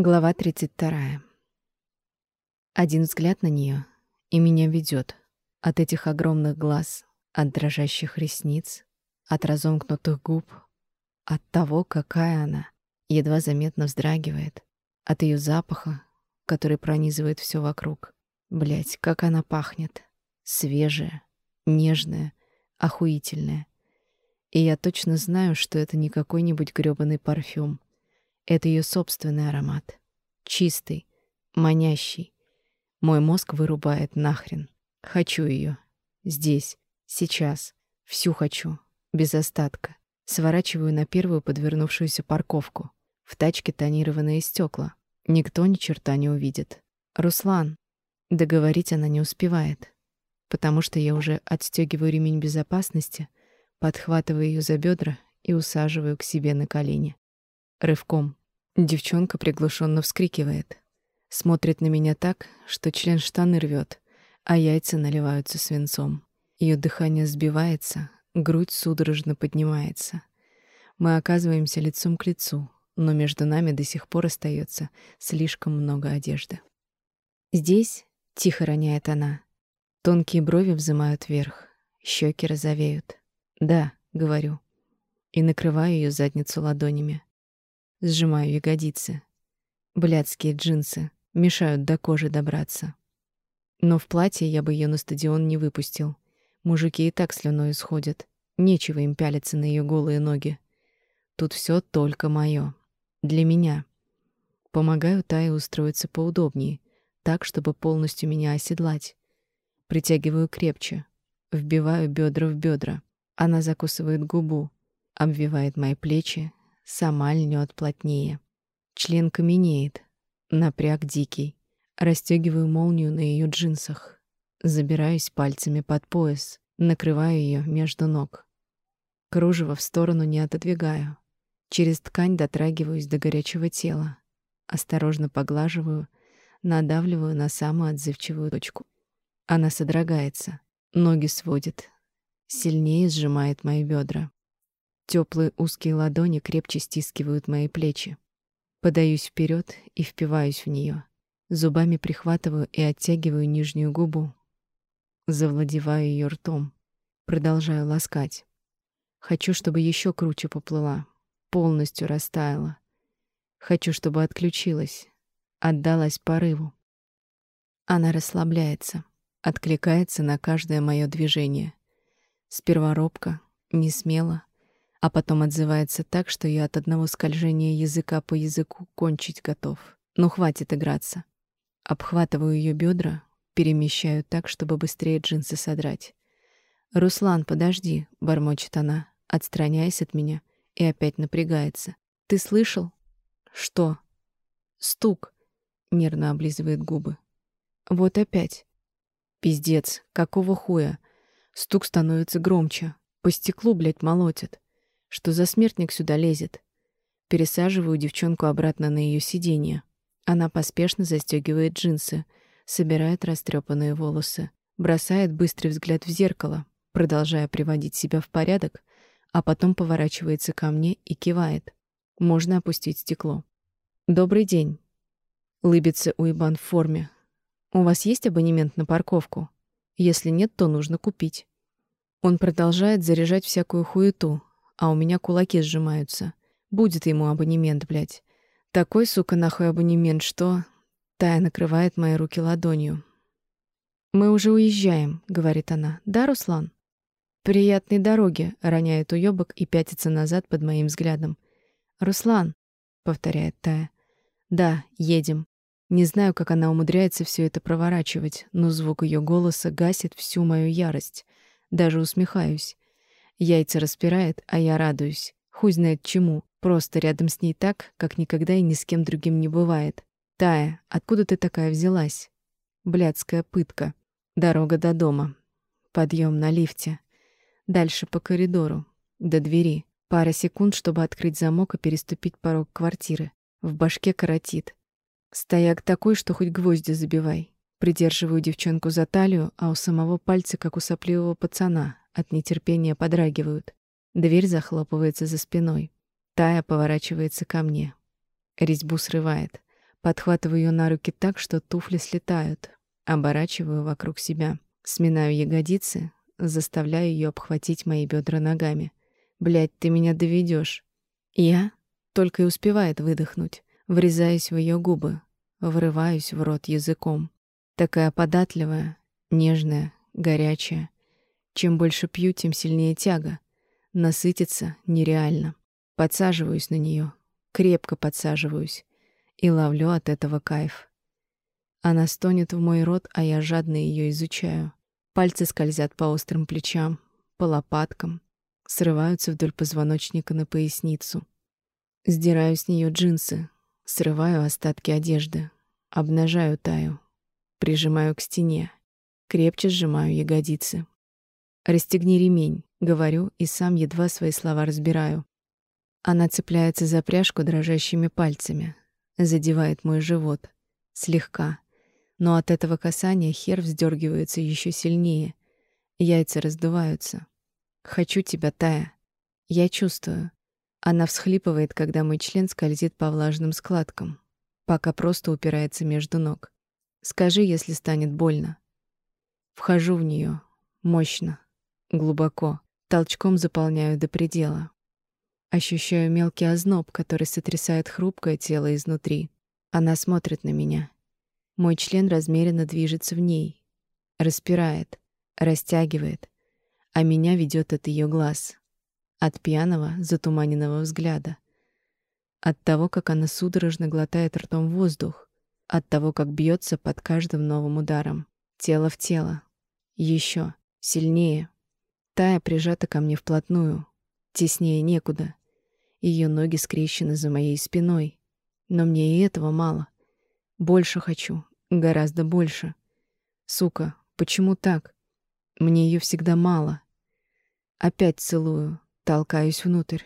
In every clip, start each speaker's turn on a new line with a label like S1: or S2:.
S1: Глава 32. Один взгляд на нее и меня ведет от этих огромных глаз, от дрожащих ресниц, от разомкнутых губ, от того, какая она, едва заметно вздрагивает, от ее запаха, который пронизывает все вокруг. Блять, как она пахнет. Свежая, нежная, охуительная. И я точно знаю, что это не какой-нибудь грёбаный парфюм. Это ее собственный аромат. Чистый, манящий. Мой мозг вырубает нахрен. Хочу ее. Здесь, сейчас. Всю хочу. Без остатка. Сворачиваю на первую подвернувшуюся парковку. В тачке тонированные стекла. Никто ни черта не увидит. Руслан. Договорить она не успевает. Потому что я уже отстегиваю ремень безопасности, подхватываю ее за бедра и усаживаю к себе на колени. Рывком. Девчонка приглушенно вскрикивает. Смотрит на меня так, что член штаны рвет, а яйца наливаются свинцом. Ее дыхание сбивается, грудь судорожно поднимается. Мы оказываемся лицом к лицу, но между нами до сих пор остается слишком много одежды. «Здесь?» — тихо роняет она. Тонкие брови взымают вверх, щеки розовеют. «Да», — говорю, и накрываю ее задницу ладонями. Сжимаю ягодицы. Блядские джинсы мешают до кожи добраться. Но в платье я бы ее на стадион не выпустил. Мужики и так слюной исходят. Нечего им пялиться на ее голые ноги. Тут все только мое, Для меня. Помогаю Тае устроиться поудобнее, так, чтобы полностью меня оседлать. Притягиваю крепче. Вбиваю бедра в бедра. Она закусывает губу, обвивает мои плечи, сама льнет плотнее. Член каменеет, напряг дикий. Расстегиваю молнию на ее джинсах. Забираюсь пальцами под пояс, накрываю ее между ног. Кружево в сторону не отодвигаю. Через ткань дотрагиваюсь до горячего тела. Осторожно поглаживаю, надавливаю на самую отзывчивую точку. Она содрогается, ноги сводит, сильнее сжимает мои бедра. Теплые узкие ладони крепче стискивают мои плечи. Подаюсь вперед и впиваюсь в нее. Зубами прихватываю и оттягиваю нижнюю губу. Завладеваю ее ртом. Продолжаю ласкать. Хочу, чтобы еще круче поплыла, полностью растаяла. Хочу, чтобы отключилась, отдалась порыву. Она расслабляется, откликается на каждое мое движение. Сперва робко, не смело, а потом отзывается так, что я от одного скольжения языка по языку кончить готов. Ну хватит играться. Обхватываю ее бедра, перемещаю так, чтобы быстрее джинсы содрать. «Руслан, подожди», — бормочет она, отстраняясь от меня, и опять напрягается. «Ты слышал?» «Что?» «Стук», — нервно облизывает губы. «Вот опять». «Пиздец, какого хуя?» Стук становится громче. По стеклу, блядь, молотит. Что за смертник сюда лезет? Пересаживаю девчонку обратно на ее сиденье. Она поспешно застегивает джинсы, собирает растрепанные волосы, бросает быстрый взгляд в зеркало, продолжая приводить себя в порядок, а потом поворачивается ко мне и кивает. Можно опустить стекло. «Добрый день». Лыбится уебан в форме. «У вас есть абонемент на парковку? Если нет, то нужно купить». Он продолжает заряжать всякую хуету, а у меня кулаки сжимаются. Будет ему абонемент, блядь. Такой, сука, нахуй абонемент, что... Тая накрывает мои руки ладонью. «Мы уже уезжаем», — говорит она. «Да, Руслан?» «Приятной дороги», — роняет уёбок и пятится назад под моим взглядом. «Руслан», — повторяет Тая. «Да, едем». Не знаю, как она умудряется все это проворачивать, но звук ее голоса гасит всю мою ярость. Даже усмехаюсь. Яйца распирает, а я радуюсь. Хуй знает чему. Просто рядом с ней так, как никогда и ни с кем другим не бывает. Тая, откуда ты такая взялась? Блядская пытка. Дорога до дома. Подъем на лифте. Дальше по коридору. До двери. Пара секунд, чтобы открыть замок и переступить порог квартиры. В башке коротит. Стояк такой, что хоть гвозди забивай. Придерживаю девчонку за талию, а у самого пальцы, как у сопливого пацана, от нетерпения подрагивают. Дверь захлопывается за спиной. Тая поворачивается ко мне. Резьбу срывает. Подхватываю ее на руки так, что туфли слетают. Оборачиваю вокруг себя. Сминаю ягодицы, заставляю ее обхватить мои бедра ногами. Блядь, ты меня доведешь. Я только и успевает выдохнуть. Врезаюсь в ее губы, врываюсь в рот языком. Такая податливая, нежная, горячая. Чем больше пью, тем сильнее тяга. Насытиться нереально. Подсаживаюсь на нее, крепко подсаживаюсь и ловлю от этого кайф. Она стонет в мой рот, а я жадно ее изучаю. Пальцы скользят по острым плечам, по лопаткам, срываются вдоль позвоночника на поясницу. Сдираю с нее джинсы, срываю остатки одежды, обнажаю Таю, прижимаю к стене, крепче сжимаю ягодицы. «Расстегни ремень», — говорю, и сам едва свои слова разбираю. Она цепляется за пряжку дрожащими пальцами, задевает мой живот. Слегка. Но от этого касания хер вздергивается еще сильнее. Яйца раздуваются. «Хочу тебя, Тая». Я чувствую. Она всхлипывает, когда мой член скользит по влажным складкам, пока просто упирается между ног. «Скажи, если станет больно». Вхожу в нее мощно, глубоко, толчком заполняю до предела. Ощущаю мелкий озноб, который сотрясает хрупкое тело изнутри. Она смотрит на меня. Мой член размеренно движется в ней, распирает, растягивает, а меня ведет от ее глаз, от пьяного, затуманенного взгляда, от того, как она судорожно глотает ртом воздух, от того, как бьется под каждым новым ударом, тело в тело, еще сильнее. Тая прижата ко мне вплотную, теснее некуда. Ее ноги скрещены за моей спиной, но мне и этого мало. Больше хочу, гораздо больше. Сука, почему так? Мне ее всегда мало. Опять целую, толкаюсь внутрь.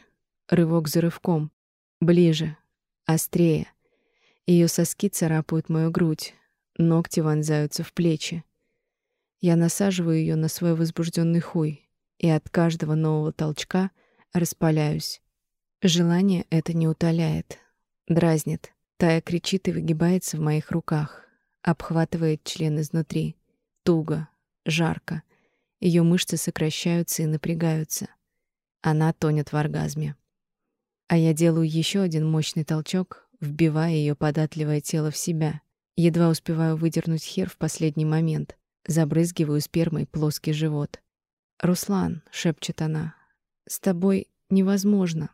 S1: Рывок за рывком. Ближе, острее. Ее соски царапают мою грудь, ногти вонзаются в плечи. Я насаживаю ее на свой возбужденный хуй, и от каждого нового толчка распаляюсь. Желание это не утоляет, дразнит. Тая кричит и выгибается в моих руках, обхватывает член изнутри. Туго, жарко. Ее мышцы сокращаются и напрягаются. Она тонет в оргазме. А я делаю еще один мощный толчок, вбивая ее податливое тело в себя. Едва успеваю выдернуть хер в последний момент. Забрызгиваю спермой плоский живот. «Руслан», — шепчет она, — «с тобой невозможно».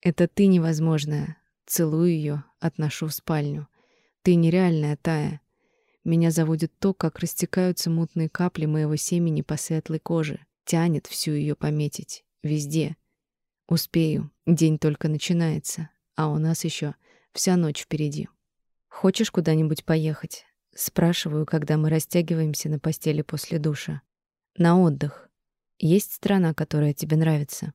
S1: «Это ты невозможная». Целую ее, отношу в спальню. «Ты нереальная, Тая. Меня заводит то, как растекаются мутные капли моего семени по светлой коже. Тянет всю ее пометить. Везде. Успею. День только начинается. А у нас еще вся ночь впереди. Хочешь куда-нибудь поехать? Спрашиваю, когда мы растягиваемся на постели после душа. На отдых. Есть страна, которая тебе нравится?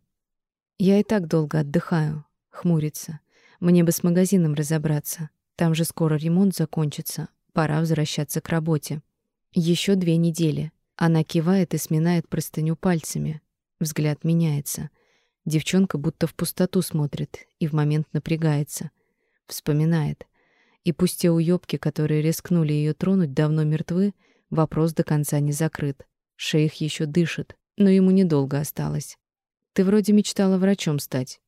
S1: Я и так долго отдыхаю. Хмурится. Мне бы с магазином разобраться. Там же скоро ремонт закончится. Пора возвращаться к работе. Еще две недели. Она кивает и сминает простыню пальцами. Взгляд меняется. Девчонка будто в пустоту смотрит и в момент напрягается. Вспоминает. И пусть те уёбки, которые рискнули ее тронуть, давно мертвы, вопрос до конца не закрыт. Шейх еще дышит, но ему недолго осталось. Ты вроде мечтала врачом стать.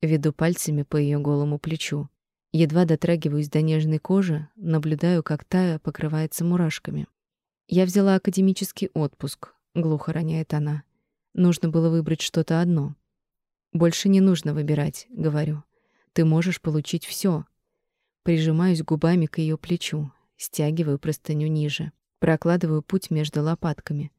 S1: Веду пальцами по ее голому плечу. Едва дотрагиваюсь до нежной кожи, наблюдаю, как тая покрывается мурашками. Я взяла академический отпуск, глухо роняет она. Нужно было выбрать что-то одно. Больше не нужно выбирать, говорю. Ты можешь получить все. Прижимаюсь губами к ее плечу, стягиваю простыню ниже, прокладываю путь между лопатками,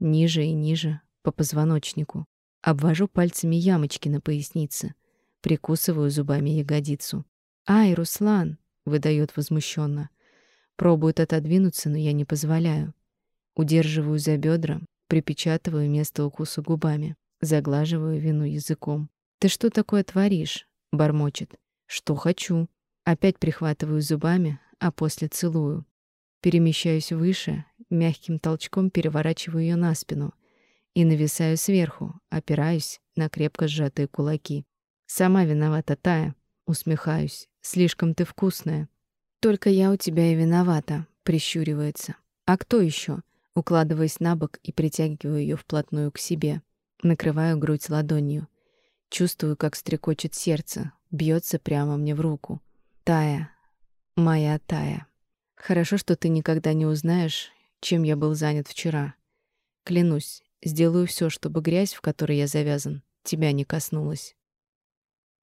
S1: ниже и ниже по позвоночнику. Обвожу пальцами ямочки на пояснице, прикусываю зубами ягодицу. «Ай, Руслан!» — выдает возмущенно. Пробует отодвинуться, но я не позволяю. Удерживаю за бедра, припечатываю место укуса губами, заглаживаю вину языком. «Ты что такое творишь?» — бормочет. «Что хочу». Опять прихватываю зубами, а после целую. Перемещаюсь выше, мягким толчком переворачиваю ее на спину и нависаю сверху, опираюсь на крепко сжатые кулаки. Сама виновата Тая. Усмехаюсь. Слишком ты вкусная. Только я у тебя и виновата, прищуривается. А кто еще? Укладываясь на бок и притягиваю ее вплотную к себе, накрываю грудь ладонью. Чувствую, как стрекочет сердце, бьется прямо мне в руку. Тая, моя Тая. Хорошо, что ты никогда не узнаешь, чем я был занят вчера. Клянусь, сделаю все, чтобы грязь, в которой я завязан, тебя не коснулась.